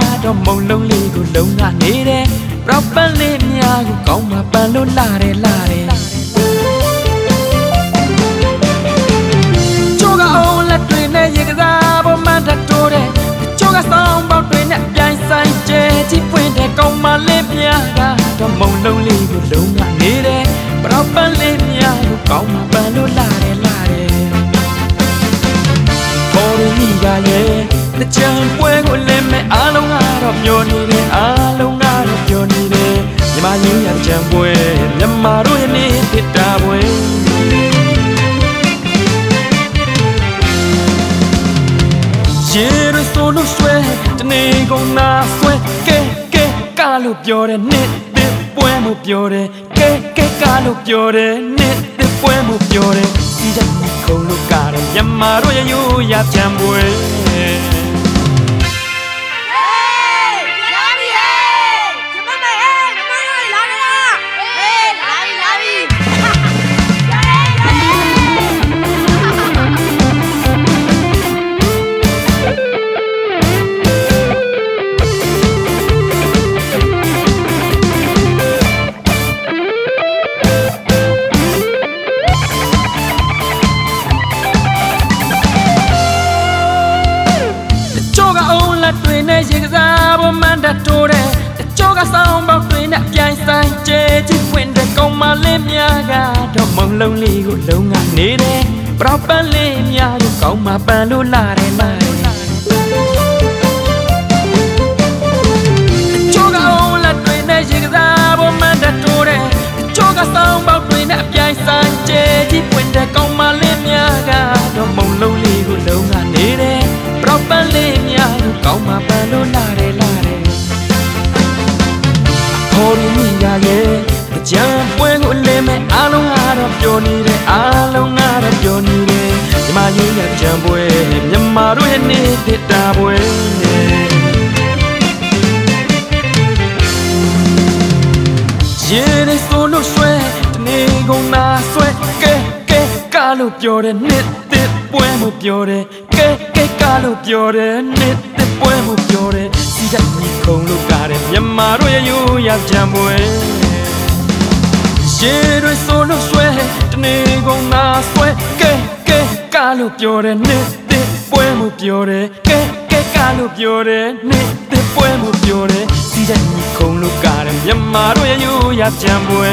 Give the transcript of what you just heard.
င်းမလေးများကတော့မုံလုံးလေးကိုလုံကနေတယ်ပရောပန်လေးများကိုကောင်းမှပန်လို့လာတယ်လာတယ်ကျိုးကအောင်လက်တွေနဲ့ရေကစားပေါ်မှတတိုးတယ်ကျိုးကဆောင်ပေါက်တွေနဲ့ပြိုင်ဆိုင်ကျဲကြီးပွင့်တဲ့ကောင်းမလေးများကတော့မုံလုံးလေးကိုလုံကနေတယ်ပရောပန်လေးများကိုကောင်းမှပန်လို့လာတယ်လာတယ်ပေါ်ရမိကရဲ့ တကြံပွဲကိုလည်းမဲ့အားလုံးကတော့မျောနေတယ်အားလုံးကတော့ပြောနေတယ်မြမရင်းရကြံပွဲမြမတို့ရဲ့နေ့တစ်တာပွဲရေရဆိုလို့ဆွဲတနေကုန်နာဆွဲကဲကဲကလို့ပြောတယ်နေ့တစ်ပွဲမှုပြောတယ်ကဲကဲကလို့ပြောတယ်နေ့တစ်ပွဲမှုပြောတယ်စီးကြခုံလို့ကတယ်မြမတို့ရဲ့ရိုးရကြံပွဲ လုံးလေးကိုလုံငါနေတယ်ပရောပန်လေးများကိုကောင်းမပန်လို့လာတယ်လာတယ်တချို့ကအောင်လက်တွေနဲ့ရေကစားပေါ်မှန်တတိုးတယ်တချို့ကဆောင်ပေါက်တွေနဲ့ပြိုင်ဆိုင်ကျဲကြီးဖွင့်တဲ့ကောင်းမလေးများကတော့မုံလုံးလေးကိုလုံငါနေတယ်ပရောပန်လေးများကိုကောင်းမပန်လို့လာတယ်လာတယ်ခေါ်ရမိရရဲ့ ကြံပွဲကိုလည်းမဲ့အားလုံးကတော့ပြောနေတယ်အားလုံးကတော့ပြောနေတယ်ဒီမှာရင်းရကြံပွဲမြမတို့ရဲ့နေ့တစ်တာပွဲရေနေဆိုလို့ဆွဲတနေကုန်နာဆွဲကဲကဲကလို့ပြောတယ်နှစ်တစ်ပွဲမှုပြောတယ်ကဲကဲကလို့ပြောတယ်နှစ်တစ်ပွဲမှုပြောတယ်စီကြညီခုံလို့ကားတယ်မြမတို့ရဲ့ရိုးရကြံပွဲ ရေတွေဆိုလို့ဆွဲတနေကုန်နာဆွဲကဲကဲကလို့ပြောတယ်နှစ်တစ်ပွဲမှုပြောတယ်ကဲကဲကလို့ပြောတယ်နှစ်တစ်ပွဲမှုပြောတယ်စီကြညီခုံလို့ကားတယ်မြမတို့ရဲ့ရိုးရကြံပွဲ